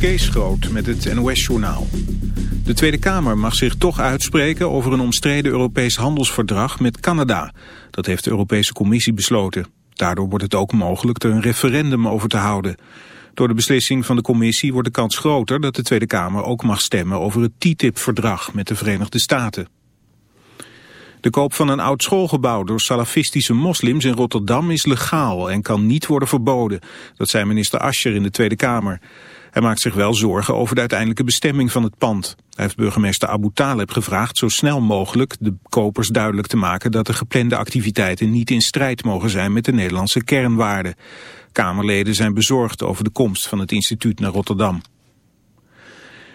Kees Groot met het NOS-journaal. De Tweede Kamer mag zich toch uitspreken over een omstreden Europees handelsverdrag met Canada. Dat heeft de Europese Commissie besloten. Daardoor wordt het ook mogelijk er een referendum over te houden. Door de beslissing van de Commissie wordt de kans groter dat de Tweede Kamer ook mag stemmen over het TTIP-verdrag met de Verenigde Staten. De koop van een oud schoolgebouw door salafistische moslims in Rotterdam is legaal en kan niet worden verboden. Dat zei minister Ascher in de Tweede Kamer. Hij maakt zich wel zorgen over de uiteindelijke bestemming van het pand. Hij heeft burgemeester Abu Taleb gevraagd zo snel mogelijk de kopers duidelijk te maken dat de geplande activiteiten niet in strijd mogen zijn met de Nederlandse kernwaarden. Kamerleden zijn bezorgd over de komst van het instituut naar Rotterdam.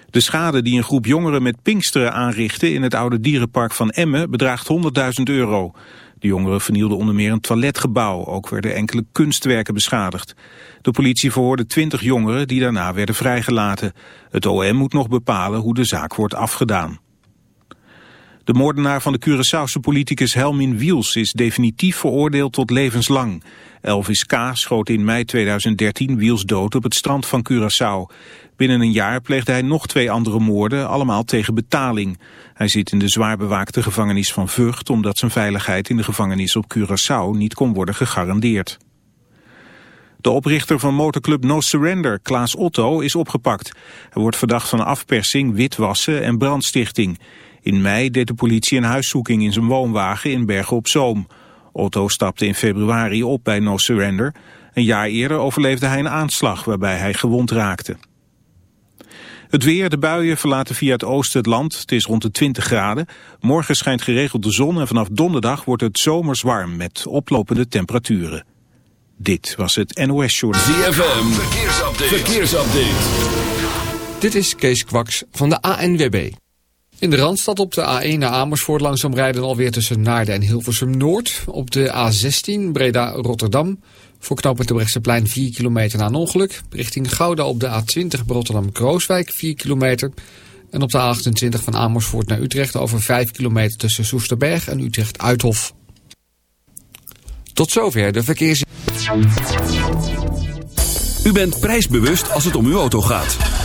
De schade die een groep jongeren met Pinksteren aanrichtte in het oude dierenpark van Emmen bedraagt 100.000 euro. De jongeren vernielden onder meer een toiletgebouw. Ook werden enkele kunstwerken beschadigd. De politie verhoorde 20 jongeren die daarna werden vrijgelaten. Het OM moet nog bepalen hoe de zaak wordt afgedaan. De moordenaar van de Curaçaose politicus Helmin Wiels is definitief veroordeeld tot levenslang. Elvis K. schoot in mei 2013 Wiels dood op het strand van Curaçao. Binnen een jaar pleegde hij nog twee andere moorden, allemaal tegen betaling. Hij zit in de zwaar bewaakte gevangenis van Vught... omdat zijn veiligheid in de gevangenis op Curaçao niet kon worden gegarandeerd. De oprichter van motorclub No Surrender, Klaas Otto, is opgepakt. Hij wordt verdacht van afpersing, witwassen en brandstichting. In mei deed de politie een huiszoeking in zijn woonwagen in Bergen op Zoom. Otto stapte in februari op bij No Surrender. Een jaar eerder overleefde hij een aanslag waarbij hij gewond raakte. Het weer, de buien verlaten via het oosten het land. Het is rond de 20 graden. Morgen schijnt geregeld de zon en vanaf donderdag wordt het zomers warm met oplopende temperaturen. Dit was het NOS Short. ZFM, verkeersupdate. verkeersupdate. Dit is Kees Kwaks van de ANWB. In de Randstad op de A1 naar Amersfoort langzaam rijden alweer tussen Naarden en Hilversum Noord. Op de A16 Breda-Rotterdam voor knooppunt Brechtseplein 4 kilometer na een ongeluk. Richting Gouda op de A20 Rotterdam-Krooswijk 4 kilometer. En op de A28 van Amersfoort naar Utrecht over 5 kilometer tussen Soesterberg en Utrecht-Uithof. Tot zover de verkeers... U bent prijsbewust als het om uw auto gaat.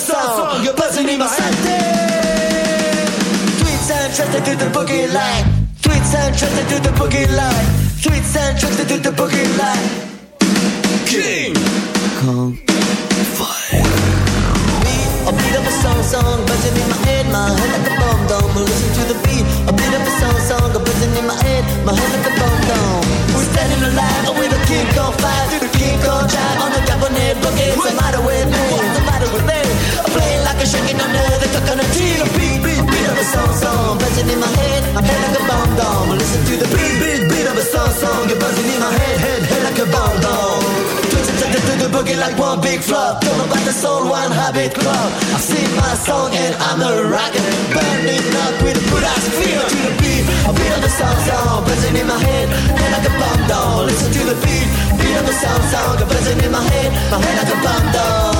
A song. You're buzzing in my head. Tweets and trusted through the boogie line. Tweets and trusted through the boogie line. Tweets and trusted through the boogie line. King Kong Fire. Beat, a beat of a song, song, buzzing in my head, my head like a bomb dome. Listen to the beat, a beat of a song, song, buzzing in my head, my head like a bomb dome. We're standing alive with a king on fire, through the king on drive on the Japanese boogie. What's the matter with me? I'm a shaking under the coconut tree. The beat, beat, beat of a song, song, buzzing in my head, my head like a bomb dome. Listen to the beat, beat, beat of a song, song, you're buzzing in my head, head, head like a bomb dome. Twitching to the, to boogie like one big flop. Don't know about the soul, one habit club. I sing my song and I'm a rocker. Burning up with a good ass feel to the beat. A beat of the song song, buzzing in my head, head like a bomb down. Listen to the beat, beat of the song song, You're buzzing in my head, my head like a bomb down.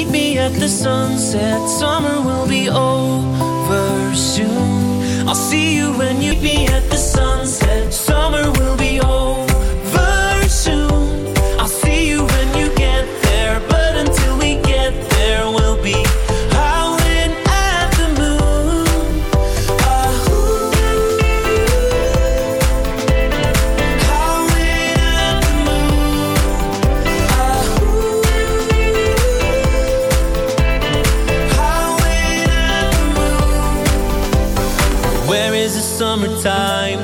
Meet me at the sunset. Summer will be over soon. I'll see you when you be at the sunset. Summer will be over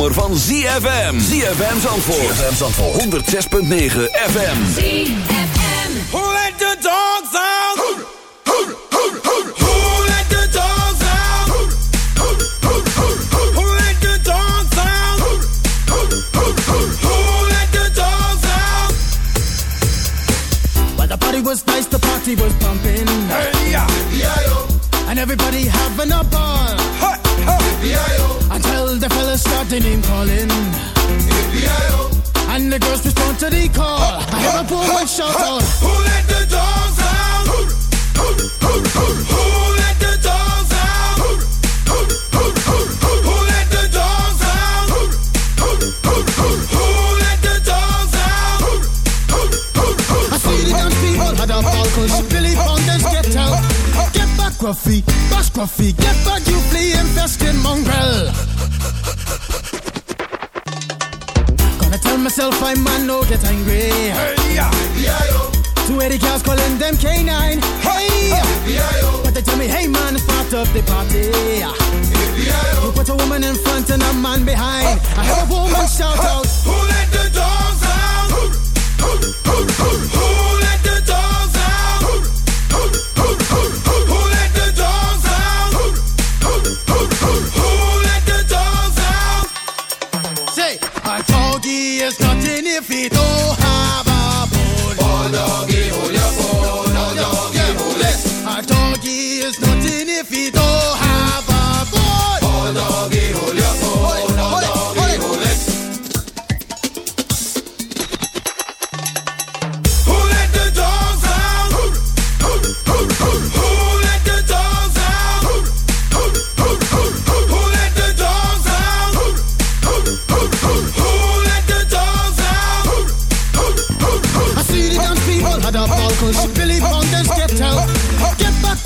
Zomer van ZFM. ZFM Zandvoort. ZFM Zandvoort. 106.9 FM. Who let the dogs out? Who let the dogs out? Who let the dogs out? Who let the dogs out? Well, the party was nice, the party was pumping. Hey, yeah. And everybody having a ball. Until the fellas started name calling. And the girls respond to the call. I hear a woman shout out. Who let the dogs out? Who let the dogs out? Who let the dogs out? Who let the dogs out? I see the dance people had a ball cause Billy Fountains get out. Get back, Gruffy, bash Gruffy, get back, you flea infested mongrel. Myself I'm man, no get angry. Hey, yeah. Two eighty girls calling them K9. Hey, but they tell me, hey man, it's part of the party. You put a woman in front and a man behind. I hear a woman shout out. Who let the dogs out? Who let the dogs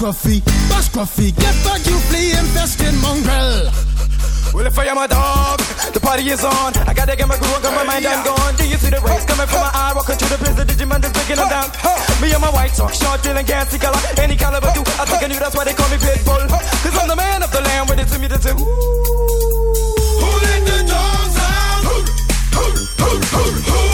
Gruffy, bash Gruffy, get back, you flea infested mongrel. Well, if I am a dog, the party is on. I gotta get my groove on, got my mind, I'm gone. Do you see the rays coming from my eye? Walking through the prison, Digimon is breaking them down. Me and my white talk, short, dealing, gassy color. Any caliber do, I think I knew that's why they call me Pitbull. Cause I'm the man of the land, with it to me to do. Who let the dogs out? Who let the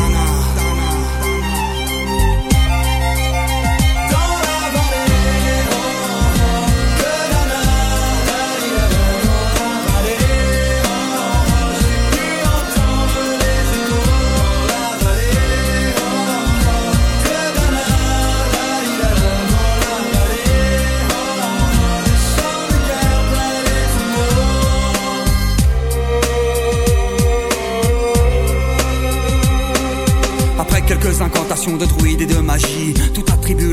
de druide et de magie. Tout attribut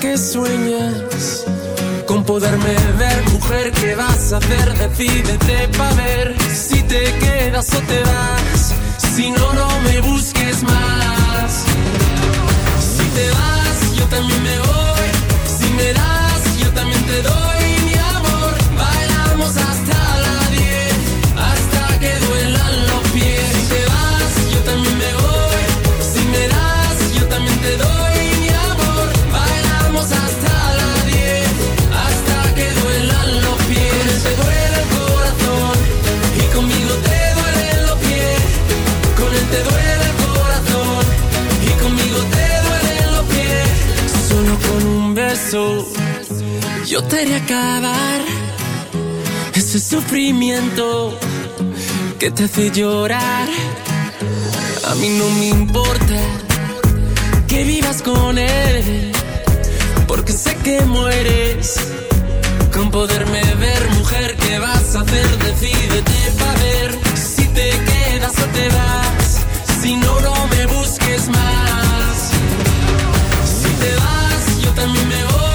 que sueñas con poderme ver, mujer, ¿qué vas a hacer? Decídete pa' ver si te quedas o te vas. que te hace llorar. A mí no me importa que vivas con él, porque sé que mueres con poderme ver, mujer. ¿Qué vas a hacer? Decídete para ver si te quedas o te vas. Si no, no me busques más. Si te vas, yo también me voy.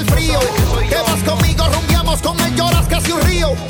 el frío. Vas conmigo, rumbiamos con él, lloras casi un río.